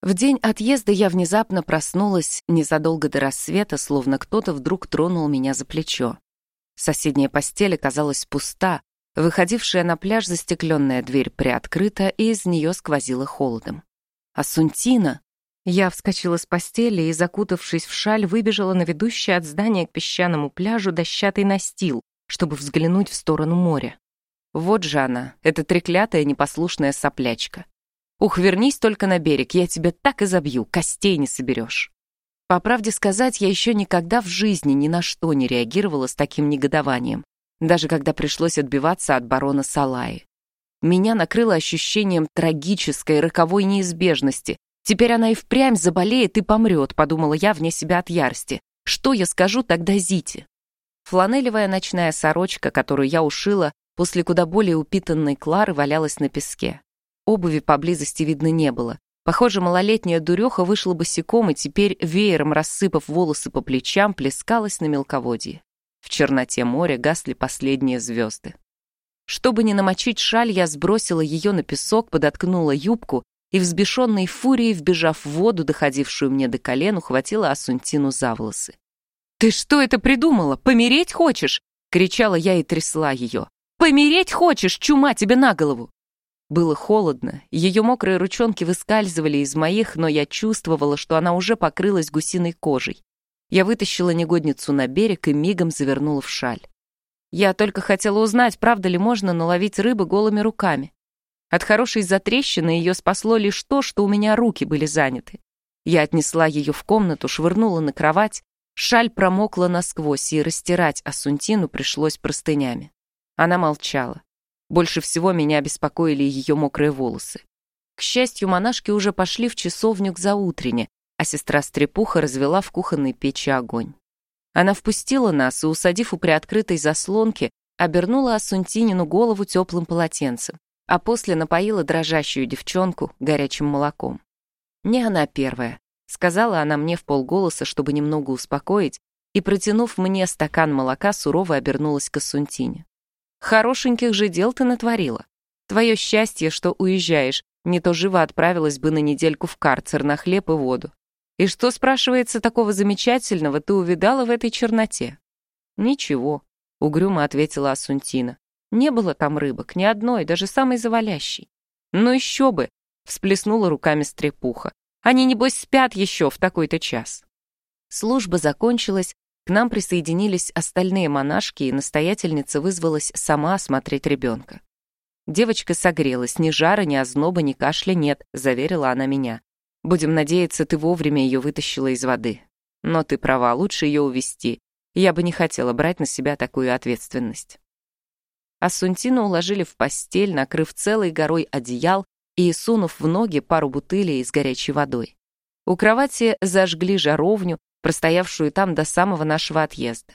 В день отъезда я внезапно проснулась незадолго до рассвета, словно кто-то вдруг тронул меня за плечо. Соседняя постель оказалась пуста, выходившая на пляж застекленная дверь приоткрыта, и из нее сквозила холодом. А Сунтина... Я вскочила с постели и, закутавшись в шаль, выбежала на ведущий от здания к песчаному пляжу дощатый настил, чтобы взглянуть в сторону моря. Вот же она, эта треклятая непослушная соплячка. Ух, вернись только на берег, я тебя так и забью, костей не соберешь. По правде сказать, я еще никогда в жизни ни на что не реагировала с таким негодованием, даже когда пришлось отбиваться от барона Салаи. Меня накрыло ощущением трагической, роковой неизбежности. Теперь она и впрямь заболеет и помрет, подумала я вне себя от ярости. Что я скажу тогда Зите? Фланелевая ночная сорочка, которую я ушила, после куда более упитанной Клары валялась на песке. Обуви поблизости видно не было. Похоже, малолетняя дуреха вышла босиком и теперь, веером рассыпав волосы по плечам, плескалась на мелководье. В черноте моря гасли последние звезды. Чтобы не намочить шаль, я сбросила ее на песок, подоткнула юбку и, взбешенной фурией, вбежав в воду, доходившую мне до колен, ухватила Асунтину за волосы. «Ты что это придумала? Помереть хочешь?» — кричала я и трясла ее. «Помереть хочешь, чума тебе на голову!» Было холодно, ее мокрые ручонки выскальзывали из моих, но я чувствовала, что она уже покрылась гусиной кожей. Я вытащила негодницу на берег и мигом завернула в шаль. Я только хотела узнать, правда ли можно наловить рыбы голыми руками. От хорошей затрещины ее спасло лишь то, что у меня руки были заняты. Я отнесла ее в комнату, швырнула на кровать, шаль промокла насквозь, и растирать Асунтину пришлось простынями. Она молчала. Больше всего меня беспокоили ее мокрые волосы. К счастью, монашки уже пошли в часовню к заутрене, а сестра Стрепуха развела в кухонной печи огонь. Она впустила нас и, усадив у приоткрытой заслонки, обернула Асунтинину голову теплым полотенцем, а после напоила дрожащую девчонку горячим молоком. «Не она первая», — сказала она мне в полголоса, чтобы немного успокоить, и, протянув мне стакан молока, сурово обернулась к Асунтине. Хорошеньких же дел ты натворила. Твое счастье, что уезжаешь, не то живо отправилась бы на недельку в карцер на хлеб и воду. И что, спрашивается, такого замечательного ты увидала в этой черноте? Ничего, угрюмо ответила Асунтина. Не было там рыбок, ни одной, даже самой завалящей. Ну еще бы, всплеснула руками стрепуха. Они, небось, спят еще в такой-то час. Служба закончилась, к нам присоединились остальные монашки, и настоятельница вызвалась сама осмотреть ребенка. Девочка согрелась, ни жара, ни озноба, ни кашля нет, заверила она меня. Будем надеяться, ты вовремя ее вытащила из воды. Но ты права, лучше ее увести. Я бы не хотела брать на себя такую ответственность. Асунтину уложили в постель, накрыв целой горой одеял и сунув в ноги пару бутылей с горячей водой. У кровати зажгли жаровню, простоявшую там до самого нашего отъезда.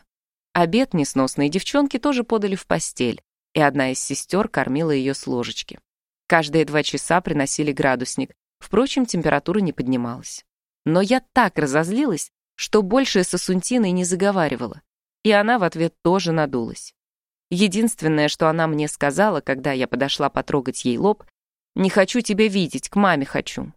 Обед несносные девчонки тоже подали в постель, и одна из сестер кормила ее с ложечки. Каждые два часа приносили градусник, впрочем, температура не поднималась. Но я так разозлилась, что больше с Асунтиной не заговаривала, и она в ответ тоже надулась. Единственное, что она мне сказала, когда я подошла потрогать ей лоб, «Не хочу тебя видеть, к маме хочу».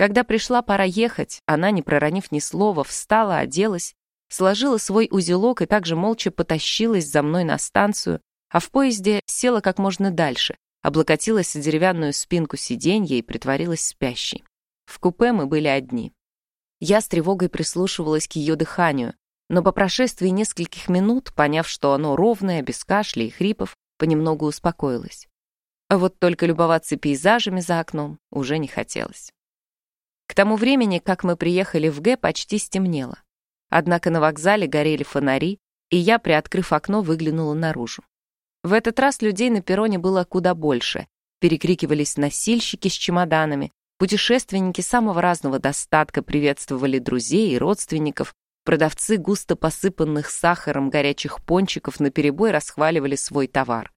Когда пришла пора ехать, она, не проронив ни слова, встала, оделась, сложила свой узелок и также молча потащилась за мной на станцию, а в поезде села как можно дальше, облокотилась о деревянную спинку сиденья и притворилась спящей. В купе мы были одни. Я с тревогой прислушивалась к ее дыханию, но по прошествии нескольких минут, поняв, что оно ровное, без кашля и хрипов, понемногу успокоилась. А вот только любоваться пейзажами за окном уже не хотелось. К тому времени, как мы приехали в Г, почти стемнело. Однако на вокзале горели фонари, и я, приоткрыв окно, выглянула наружу. В этот раз людей на перроне было куда больше. Перекрикивались носильщики с чемоданами, путешественники самого разного достатка приветствовали друзей и родственников, продавцы густо посыпанных сахаром горячих пончиков наперебой расхваливали свой товар.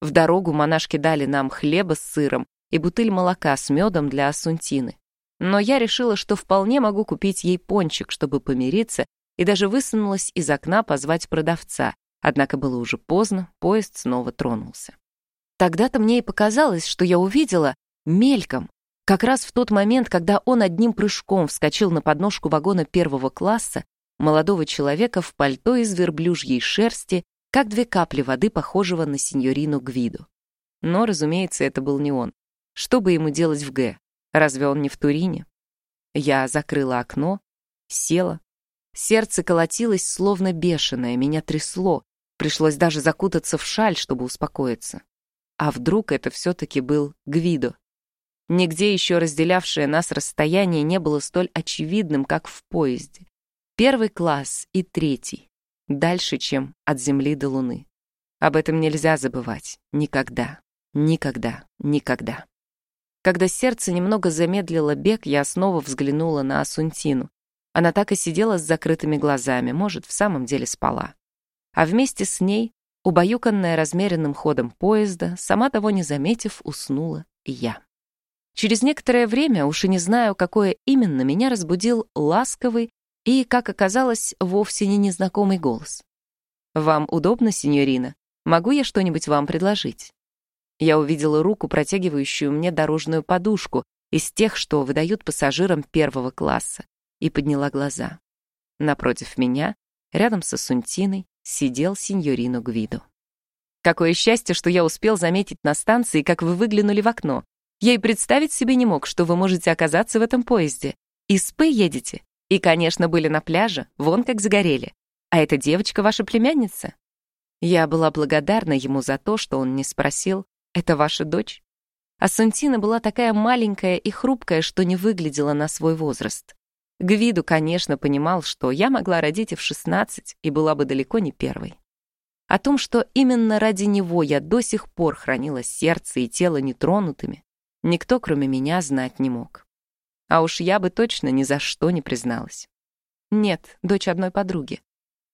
В дорогу монашки дали нам хлеба с сыром и бутыль молока с медом для Асунтины. Но я решила, что вполне могу купить ей пончик, чтобы помириться, и даже высунулась из окна позвать продавца. Однако было уже поздно, поезд снова тронулся. Тогда-то мне и показалось, что я увидела мельком Как раз в тот момент, когда он одним прыжком вскочил на подножку вагона первого класса, молодого человека в пальто из верблюжьей шерсти, как две капли воды, похожего на сеньорину Гвиду. Но, разумеется, это был не он. Что бы ему делать в Г? Разве он не в Турине? Я закрыла окно, села. Сердце колотилось, словно бешеное, меня трясло. Пришлось даже закутаться в шаль, чтобы успокоиться. А вдруг это все-таки был Гвидо? Нигде еще разделявшее нас расстояние не было столь очевидным, как в поезде. Первый класс и третий. Дальше, чем от Земли до Луны. Об этом нельзя забывать. Никогда. Никогда. Никогда. Когда сердце немного замедлило бег, я снова взглянула на Асунтину. Она так и сидела с закрытыми глазами, может, в самом деле спала. А вместе с ней, убаюканная размеренным ходом поезда, сама того не заметив, уснула и я. Через некоторое время, уж и не знаю, какое именно, меня разбудил ласковый и, как оказалось, вовсе не незнакомый голос. «Вам удобно, сеньорина? Могу я что-нибудь вам предложить?» Я увидела руку, протягивающую мне дорожную подушку из тех, что выдают пассажирам первого класса, и подняла глаза. Напротив меня, рядом со Сунтиной, сидел сеньорино Гвиду. Какое счастье, что я успел заметить на станции, как вы выглянули в окно. Я и представить себе не мог, что вы можете оказаться в этом поезде. Из Пы едете. И, конечно, были на пляже, вон как загорели. А эта девочка ваша племянница? Я была благодарна ему за то, что он не спросил, «Это ваша дочь?» А Сантина была такая маленькая и хрупкая, что не выглядела на свой возраст. Гвиду, конечно, понимал, что я могла родить и в 16, и была бы далеко не первой. О том, что именно ради него я до сих пор хранила сердце и тело нетронутыми, никто, кроме меня, знать не мог. А уж я бы точно ни за что не призналась. Нет, дочь одной подруги.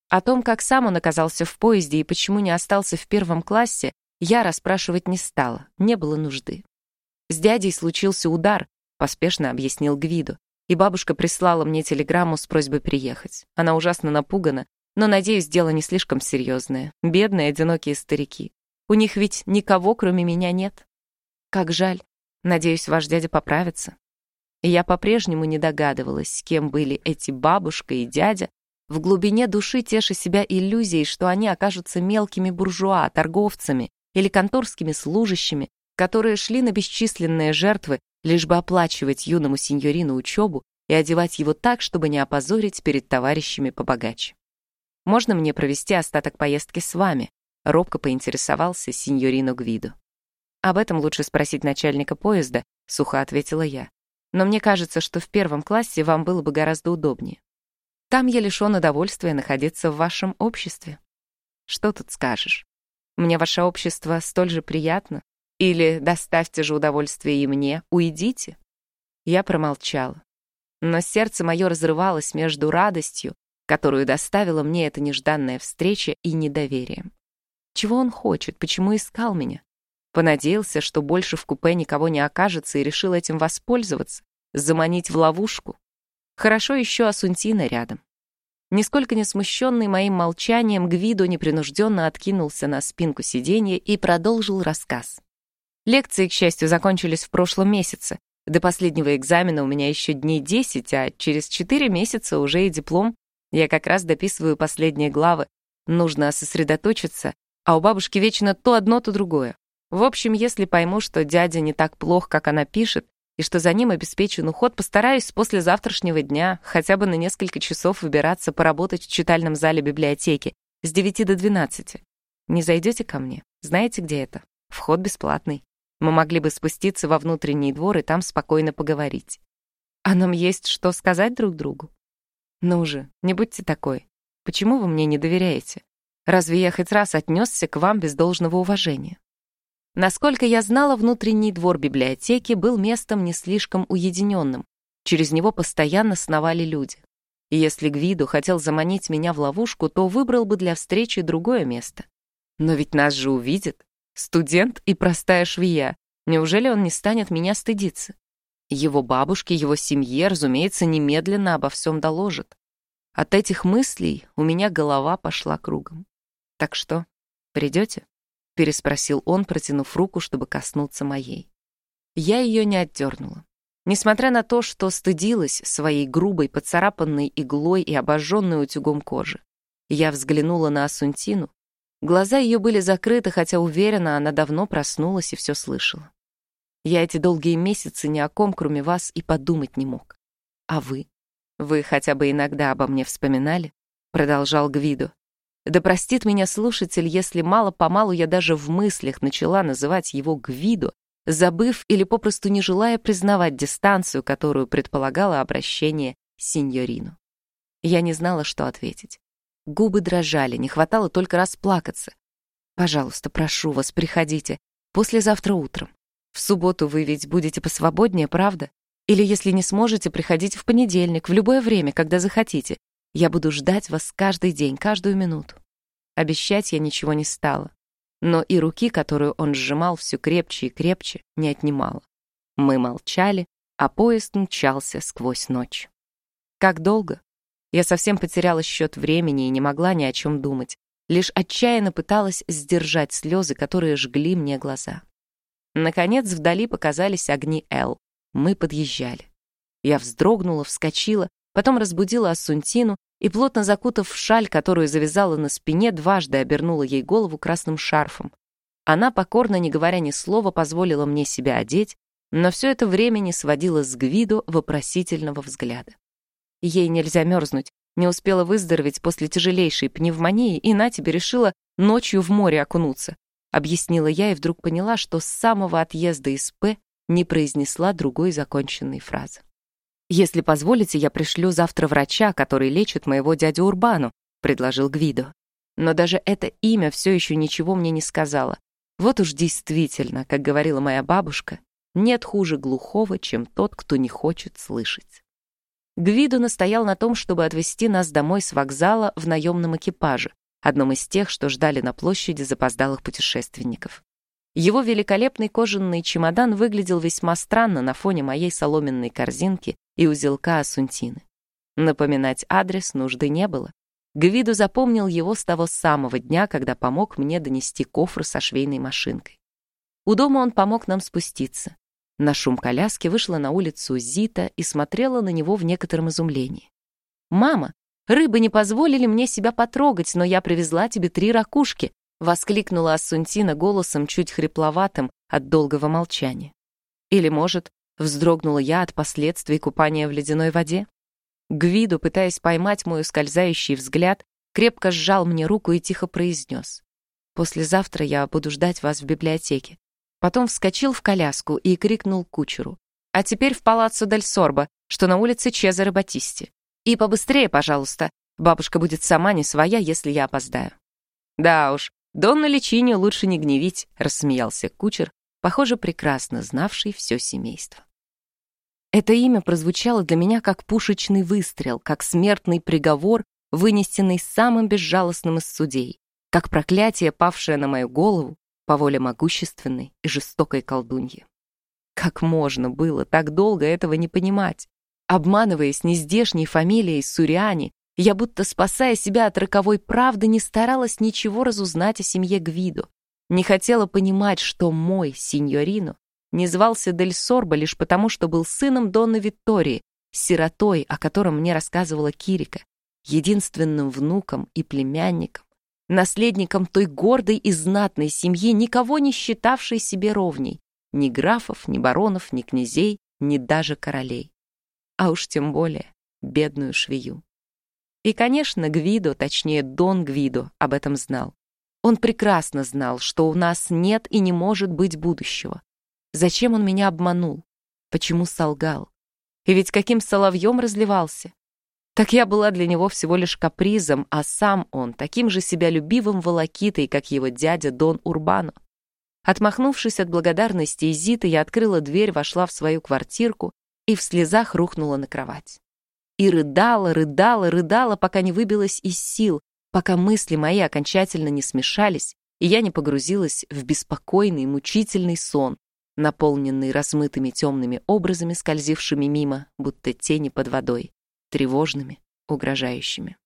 О том, как сам он оказался в поезде и почему не остался в первом классе, я расспрашивать не стала, не было нужды. С дядей случился удар, поспешно объяснил Гвиду, и бабушка прислала мне телеграмму с просьбой приехать. Она ужасно напугана, но, надеюсь, дело не слишком серьезное. Бедные, одинокие старики. У них ведь никого, кроме меня, нет. Как жаль. Надеюсь, ваш дядя поправится. И я по-прежнему не догадывалась, кем были эти бабушка и дядя, в глубине души теша себя иллюзией, что они окажутся мелкими буржуа, торговцами, или конторскими служащими, которые шли на бесчисленные жертвы, лишь бы оплачивать юному сеньорину учебу и одевать его так, чтобы не опозорить перед товарищами побогаче. «Можно мне провести остаток поездки с вами?» — робко поинтересовался сеньорино Гвиду. «Об этом лучше спросить начальника поезда», — сухо ответила я. «Но мне кажется, что в первом классе вам было бы гораздо удобнее. Там я лишён удовольствия находиться в вашем обществе». «Что тут скажешь?» Мне ваше общество столь же приятно? Или доставьте же удовольствие и мне, уйдите?» Я промолчала. Но сердце мое разрывалось между радостью, которую доставила мне эта нежданная встреча, и недоверием. Чего он хочет? Почему искал меня? Понадеялся, что больше в купе никого не окажется и решил этим воспользоваться, заманить в ловушку. Хорошо еще Асунтина рядом. Нисколько не смущенный моим молчанием, Гвидо непринужденно откинулся на спинку сиденья и продолжил рассказ. Лекции, к счастью, закончились в прошлом месяце. До последнего экзамена у меня еще дней 10, а через 4 месяца уже и диплом. Я как раз дописываю последние главы. Нужно сосредоточиться, а у бабушки вечно то одно, то другое. В общем, если пойму, что дядя не так плох, как она пишет, что за ним обеспечен уход, постараюсь после завтрашнего дня хотя бы на несколько часов выбираться поработать в читальном зале библиотеки с 9 до 12. Не зайдете ко мне? Знаете, где это? Вход бесплатный. Мы могли бы спуститься во внутренний двор и там спокойно поговорить. А нам есть что сказать друг другу? Ну же, не будьте такой. Почему вы мне не доверяете? Разве я хоть раз отнесся к вам без должного уважения? Насколько я знала, внутренний двор библиотеки был местом не слишком уединенным. Через него постоянно сновали люди. И если Гвиду хотел заманить меня в ловушку, то выбрал бы для встречи другое место. Но ведь нас же увидит. Студент и простая швея. Неужели он не станет меня стыдиться? Его бабушке, его семье, разумеется, немедленно обо всем доложат. От этих мыслей у меня голова пошла кругом. Так что, придете? — переспросил он, протянув руку, чтобы коснуться моей. Я ее не отдернула. Несмотря на то, что стыдилась своей грубой, поцарапанной иглой и обожженной утюгом кожи, я взглянула на Асунтину. Глаза ее были закрыты, хотя уверена, она давно проснулась и все слышала. Я эти долгие месяцы ни о ком, кроме вас, и подумать не мог. А вы? Вы хотя бы иногда обо мне вспоминали? Продолжал Гвидо. Да простит меня слушатель, если мало-помалу я даже в мыслях начала называть его Гвидо, забыв или попросту не желая признавать дистанцию, которую предполагало обращение сеньорину. Я не знала, что ответить. Губы дрожали, не хватало только расплакаться. «Пожалуйста, прошу вас, приходите. Послезавтра утром. В субботу вы ведь будете посвободнее, правда? Или если не сможете, приходите в понедельник, в любое время, когда захотите. Я буду ждать вас каждый день, каждую минуту». Обещать я ничего не стала но и руки, которую он сжимал все крепче и крепче, не отнимала. Мы молчали, а поезд мчался сквозь ночь. Как долго? Я совсем потеряла счет времени и не могла ни о чем думать, лишь отчаянно пыталась сдержать слезы, которые жгли мне глаза. Наконец вдали показались огни Эл. Мы подъезжали. Я вздрогнула, вскочила, потом разбудила Ассунтину и, плотно закутав в шаль, которую завязала на спине, дважды обернула ей голову красным шарфом. Она, покорно не говоря ни слова, позволила мне себя одеть, но все это время не сводила с Гвиду вопросительного взгляда. Ей нельзя мерзнуть, не успела выздороветь после тяжелейшей пневмонии, и на тебе решила ночью в море окунуться. Объяснила я и вдруг поняла, что с самого отъезда из П не произнесла другой законченной фразы. «Если позволите, я пришлю завтра врача, который лечит моего дядю Урбану», — предложил Гвидо. Но даже это имя все еще ничего мне не сказала. Вот уж действительно, как говорила моя бабушка, нет хуже глухого, чем тот, кто не хочет слышать. Гвидо настоял на том, чтобы отвезти нас домой с вокзала в наемном экипаже, одном из тех, что ждали на площади запоздалых путешественников. Его великолепный кожаный чемодан выглядел весьма странно на фоне моей соломенной корзинки и узелка Асунтины. Напоминать адрес нужды не было. Гвиду запомнил его с того самого дня, когда помог мне донести кофр со швейной машинкой. У дома он помог нам спуститься. На шум коляски вышла на улицу Зита и смотрела на него в некотором изумлении. «Мама, рыбы не позволили мне себя потрогать, но я привезла тебе три ракушки», воскликнула Ассунтина голосом чуть хрипловатым от долгого молчания. Или, может, вздрогнула я от последствий купания в ледяной воде? Гвиду, пытаясь поймать мой ускользающий взгляд, крепко сжал мне руку и тихо произнес. «Послезавтра я буду ждать вас в библиотеке». Потом вскочил в коляску и крикнул кучеру. «А теперь в палаццо Дель Сорбо, что на улице Чезаре Батисти. И побыстрее, пожалуйста. Бабушка будет сама не своя, если я опоздаю». «Да уж, Донна Личини лучше не гневить», — рассмеялся кучер, похоже, прекрасно знавший все семейство. Это имя прозвучало для меня как пушечный выстрел, как смертный приговор, вынесенный самым безжалостным из судей, как проклятие, павшее на мою голову по воле могущественной и жестокой колдуньи. Как можно было так долго этого не понимать? Обманываясь нездешней фамилией Суриани, я, будто спасая себя от роковой правды, не старалась ничего разузнать о семье Гвидо. Не хотела понимать, что мой синьорино не звался Дель Сорбо лишь потому, что был сыном Донны Виктории, сиротой, о котором мне рассказывала Кирика, единственным внуком и племянником, наследником той гордой и знатной семьи, никого не считавшей себе ровней, ни графов, ни баронов, ни князей, ни даже королей. А уж тем более бедную швею. И, конечно, Гвидо, точнее Дон Гвидо, об этом знал. Он прекрасно знал, что у нас нет и не может быть будущего. Зачем он меня обманул? Почему солгал? И ведь каким соловьем разливался? Так я была для него всего лишь капризом, а сам он таким же себялюбивым волокитой, как его дядя Дон Урбано. Отмахнувшись от благодарности Изиты, я открыла дверь, вошла в свою квартирку и в слезах рухнула на кровать и рыдала, рыдала, рыдала, пока не выбилась из сил, пока мысли мои окончательно не смешались, и я не погрузилась в беспокойный, мучительный сон, наполненный размытыми темными образами, скользившими мимо, будто тени под водой, тревожными, угрожающими.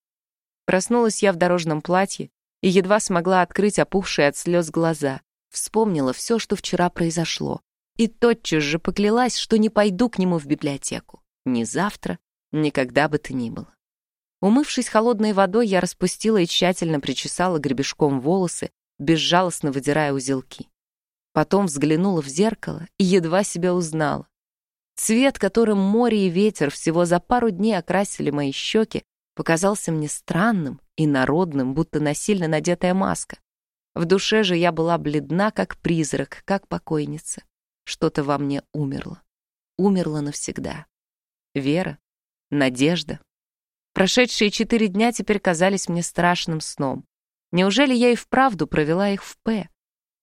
Проснулась я в дорожном платье и едва смогла открыть опухшие от слез глаза. Вспомнила все, что вчера произошло. и тотчас же поклялась, что не пойду к нему в библиотеку. Ни завтра, ни когда бы то ни было. Умывшись холодной водой, я распустила и тщательно причесала гребешком волосы, безжалостно выдирая узелки. Потом взглянула в зеркало и едва себя узнала. Цвет, которым море и ветер всего за пару дней окрасили мои щеки, показался мне странным и народным, будто насильно надетая маска. В душе же я была бледна, как призрак, как покойница. Что-то во мне умерло. Умерло навсегда. Вера, надежда. Прошедшие четыре дня теперь казались мне страшным сном. Неужели я и вправду провела их в П?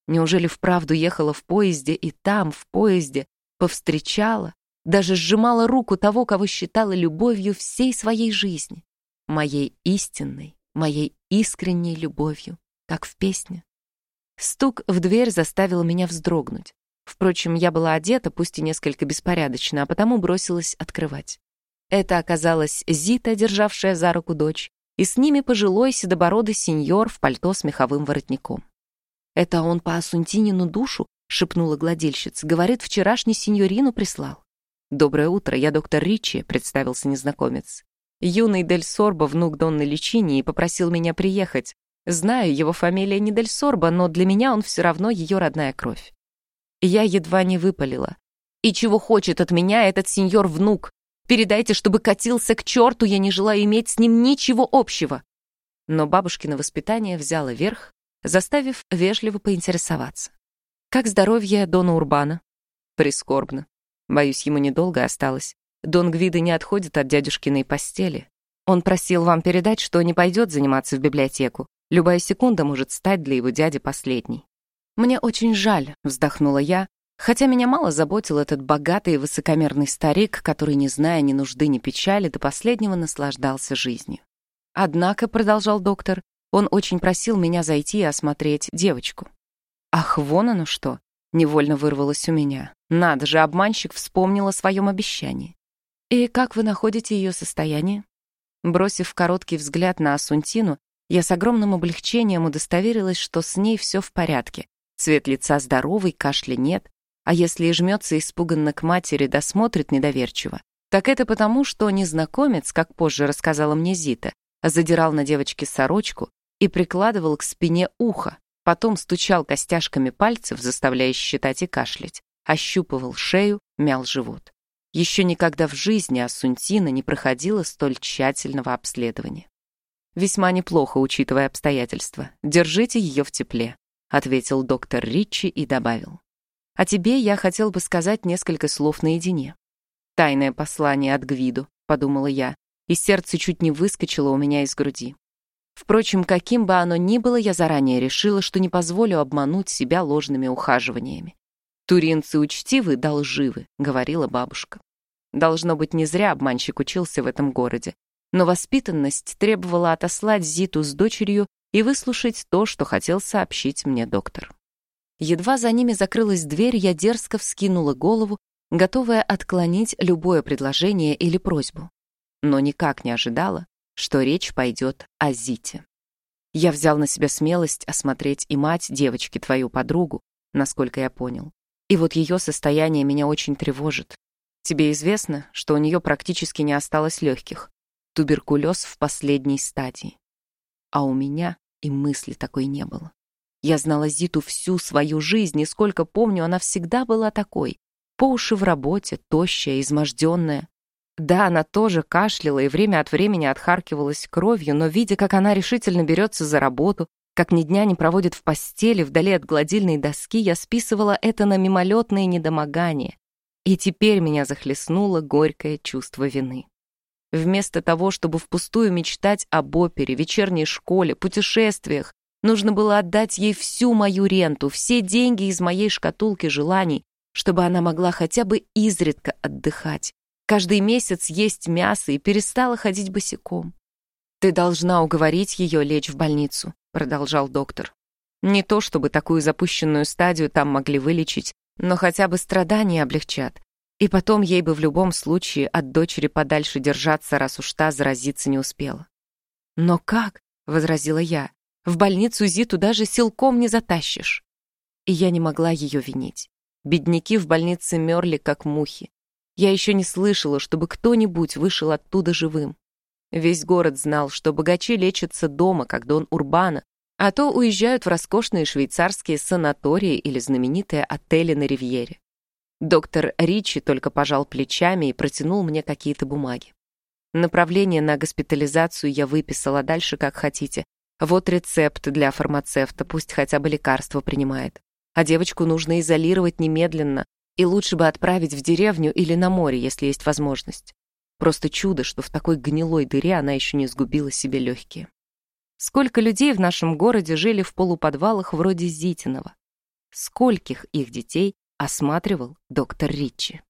Неужели вправду ехала в поезде и там, в поезде, повстречала, даже сжимала руку того, кого считала любовью всей своей жизни? Моей истинной, моей искренней любовью, как в песне. Стук в дверь заставил меня вздрогнуть. Впрочем, я была одета, пусть и несколько беспорядочно, а потому бросилась открывать. Это оказалась Зита, державшая за руку дочь, и с ними пожилой седобородый сеньор в пальто с меховым воротником. «Это он по Асунтинину душу?» — шепнула гладильщица. «Говорит, вчерашний сеньорину прислал». «Доброе утро, я доктор Ричи», — представился незнакомец. Юный Дель Сорбо, внук Донны Личини, попросил меня приехать. Знаю, его фамилия не Дель Сорбо, но для меня он все равно ее родная кровь. Я едва не выпалила. «И чего хочет от меня этот сеньор-внук? Передайте, чтобы катился к черту, я не желаю иметь с ним ничего общего». Но бабушкино воспитание взяло верх, заставив вежливо поинтересоваться. «Как здоровье Дона Урбана?» «Прискорбно. Боюсь, ему недолго осталось. Дон Гвида не отходит от дядюшкиной постели. Он просил вам передать, что не пойдет заниматься в библиотеку. Любая секунда может стать для его дяди последней. «Мне очень жаль», — вздохнула я, хотя меня мало заботил этот богатый и высокомерный старик, который, не зная ни нужды, ни печали, до последнего наслаждался жизнью. «Однако», — продолжал доктор, он очень просил меня зайти и осмотреть девочку. «Ах, вон оно что!» — невольно вырвалось у меня. Надо же, обманщик вспомнил о своем обещании. «И как вы находите ее состояние?» Бросив короткий взгляд на Асунтину, я с огромным облегчением удостоверилась, что с ней все в порядке. Цвет лица здоровый, кашля нет, а если и жмется испуганно к матери, досмотрит недоверчиво, так это потому, что незнакомец, как позже рассказала мне Зита, задирал на девочке сорочку и прикладывал к спине ухо, потом стучал костяшками пальцев, заставляя считать и кашлять, ощупывал шею, мял живот. Еще никогда в жизни Асунтина не проходила столь тщательного обследования. «Весьма неплохо, учитывая обстоятельства. Держите ее в тепле», — ответил доктор Ричи и добавил. «А тебе я хотел бы сказать несколько слов наедине». «Тайное послание от Гвиду», — подумала я, и сердце чуть не выскочило у меня из груди. Впрочем, каким бы оно ни было, я заранее решила, что не позволю обмануть себя ложными ухаживаниями. «Туринцы учтивы, долживы», — говорила бабушка. Должно быть, не зря обманщик учился в этом городе. Но воспитанность требовала отослать Зиту с дочерью и выслушать то, что хотел сообщить мне доктор. Едва за ними закрылась дверь, я дерзко вскинула голову, готовая отклонить любое предложение или просьбу. Но никак не ожидала, что речь пойдет о Зите. Я взял на себя смелость осмотреть и мать девочки, твою подругу, насколько я понял. И вот ее состояние меня очень тревожит. Тебе известно, что у нее практически не осталось легких. Туберкулез в последней стадии. А у меня и мысли такой не было. Я знала Зиту всю свою жизнь, и сколько помню, она всегда была такой. По уши в работе, тощая, изможденная. Да, она тоже кашляла и время от времени отхаркивалась кровью, но видя, как она решительно берется за работу, как ни дня не проводит в постели, вдали от гладильной доски, я списывала это на мимолетные недомогания. И теперь меня захлестнуло горькое чувство вины. Вместо того, чтобы впустую мечтать об опере, вечерней школе, путешествиях, нужно было отдать ей всю мою ренту, все деньги из моей шкатулки желаний, чтобы она могла хотя бы изредка отдыхать, каждый месяц есть мясо и перестала ходить босиком. «Ты должна уговорить ее лечь в больницу», — продолжал доктор. «Не то, чтобы такую запущенную стадию там могли вылечить, но хотя бы страдания облегчат. И потом ей бы в любом случае от дочери подальше держаться, раз уж та заразиться не успела». «Но как?» — возразила я. «В больницу Зиту даже силком не затащишь». И я не могла ее винить. Бедняки в больнице мерли, как мухи. Я еще не слышала, чтобы кто-нибудь вышел оттуда живым. Весь город знал, что богачи лечатся дома, как Дон Урбана, а то уезжают в роскошные швейцарские санатории или знаменитые отели на Ривьере. Доктор Ричи только пожал плечами и протянул мне какие-то бумаги. Направление на госпитализацию я выписала, дальше как хотите. Вот рецепт для фармацевта, пусть хотя бы лекарство принимает. А девочку нужно изолировать немедленно, и лучше бы отправить в деревню или на море, если есть возможность. Просто чудо, что в такой гнилой дыре она еще не сгубила себе легкие. Сколько людей в нашем городе жили в полуподвалах вроде Зитинова? Скольких их детей осматривал доктор Ричи.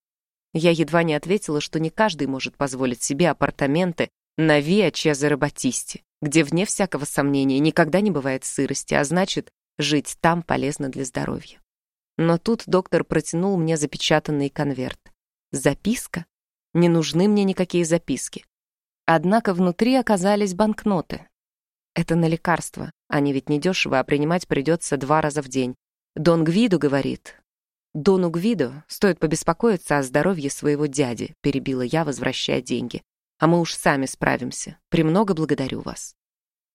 Я едва не ответила, что не каждый может позволить себе апартаменты на Виа Чезаро Батисти, где, вне всякого сомнения, никогда не бывает сырости, а значит, жить там полезно для здоровья. Но тут доктор протянул мне запечатанный конверт. Записка? Не нужны мне никакие записки. Однако внутри оказались банкноты. Это на лекарства. Они ведь не дешево, а принимать придется два раза в день. Дон Гвиду говорит, «Дону Гвидо стоит побеспокоиться о здоровье своего дяди», перебила я, возвращая деньги. «А мы уж сами справимся. Премного благодарю вас».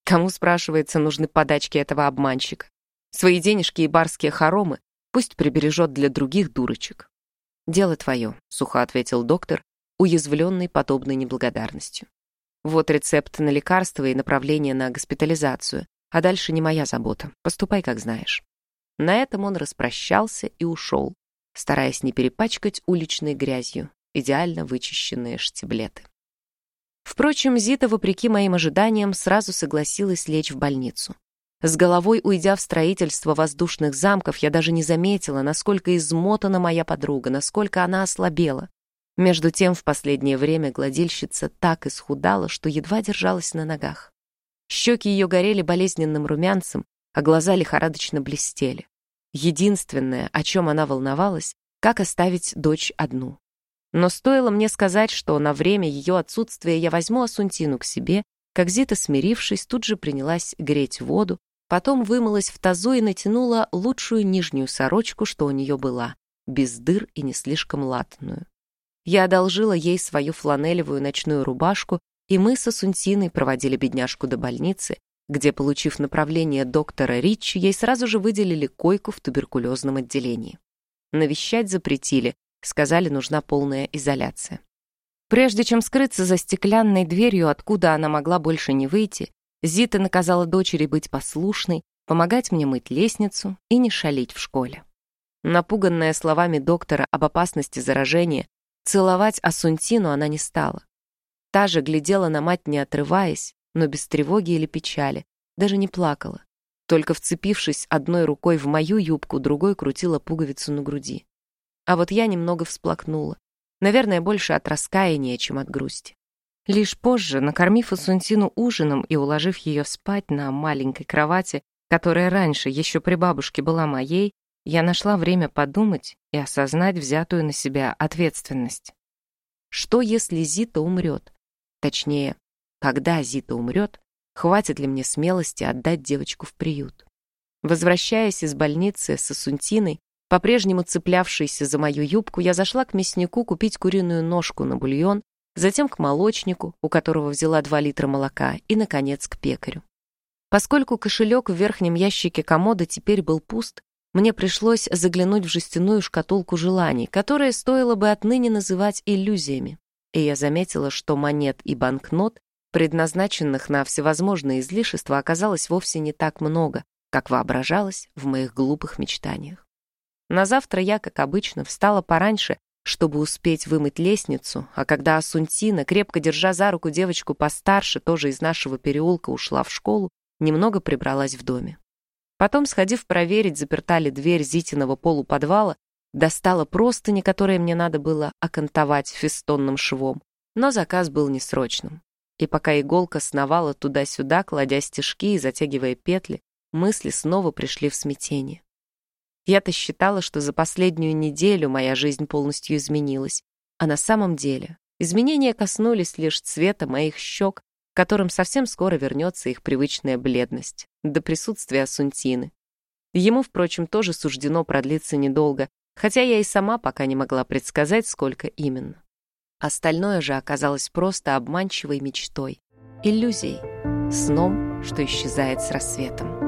Кому, спрашивается, нужны подачки этого обманщика? Свои денежки и барские хоромы пусть прибережет для других дурочек. «Дело твое», — сухо ответил доктор, уязвленный подобной неблагодарностью. «Вот рецепт на лекарство и направление на госпитализацию, а дальше не моя забота. Поступай, как знаешь». На этом он распрощался и ушел, стараясь не перепачкать уличной грязью идеально вычищенные штиблеты. Впрочем, Зита, вопреки моим ожиданиям, сразу согласилась лечь в больницу. С головой уйдя в строительство воздушных замков, я даже не заметила, насколько измотана моя подруга, насколько она ослабела. Между тем, в последнее время гладильщица так исхудала, что едва держалась на ногах. Щеки ее горели болезненным румянцем, а глаза лихорадочно блестели. Единственное, о чем она волновалась, как оставить дочь одну. Но стоило мне сказать, что на время ее отсутствия я возьму Асунтину к себе, как Зита, смирившись, тут же принялась греть воду, потом вымылась в тазу и натянула лучшую нижнюю сорочку, что у нее была, без дыр и не слишком латную. Я одолжила ей свою фланелевую ночную рубашку, и мы со Сунтиной проводили бедняжку до больницы, где, получив направление доктора Ричи, ей сразу же выделили койку в туберкулезном отделении. Навещать запретили, сказали, нужна полная изоляция. Прежде чем скрыться за стеклянной дверью, откуда она могла больше не выйти, Зита наказала дочери быть послушной, помогать мне мыть лестницу и не шалить в школе. Напуганная словами доктора об опасности заражения, целовать Асунтину она не стала. Та же глядела на мать, не отрываясь, но без тревоги или печали, даже не плакала. Только вцепившись одной рукой в мою юбку, другой крутила пуговицу на груди. А вот я немного всплакнула. Наверное, больше от раскаяния, чем от грусти. Лишь позже, накормив Асунтину ужином и уложив ее спать на маленькой кровати, которая раньше еще при бабушке была моей, я нашла время подумать и осознать взятую на себя ответственность. Что, если Зита умрет? Точнее, когда Зита умрет, хватит ли мне смелости отдать девочку в приют. Возвращаясь из больницы с Асунтиной, по-прежнему цеплявшейся за мою юбку, я зашла к мяснику купить куриную ножку на бульон, затем к молочнику, у которого взяла 2 литра молока, и, наконец, к пекарю. Поскольку кошелек в верхнем ящике комода теперь был пуст, мне пришлось заглянуть в жестяную шкатулку желаний, которая стоило бы отныне называть иллюзиями. И я заметила, что монет и банкнот предназначенных на всевозможные излишества, оказалось вовсе не так много, как воображалось в моих глупых мечтаниях. На завтра я, как обычно, встала пораньше, чтобы успеть вымыть лестницу, а когда Асунтина, крепко держа за руку девочку постарше, тоже из нашего переулка, ушла в школу, немного прибралась в доме. Потом, сходив проверить, заперта ли дверь Зитиного полуподвала, достала простыни, которые мне надо было окантовать фестонным швом, но заказ был несрочным. И пока иголка сновала туда-сюда, кладя стежки и затягивая петли, мысли снова пришли в смятение. Я-то считала, что за последнюю неделю моя жизнь полностью изменилась, а на самом деле изменения коснулись лишь цвета моих щек, которым совсем скоро вернется их привычная бледность, до присутствия Сунтины. Ему, впрочем, тоже суждено продлиться недолго, хотя я и сама пока не могла предсказать, сколько именно. Остальное же оказалось просто обманчивой мечтой, иллюзией, сном, что исчезает с рассветом.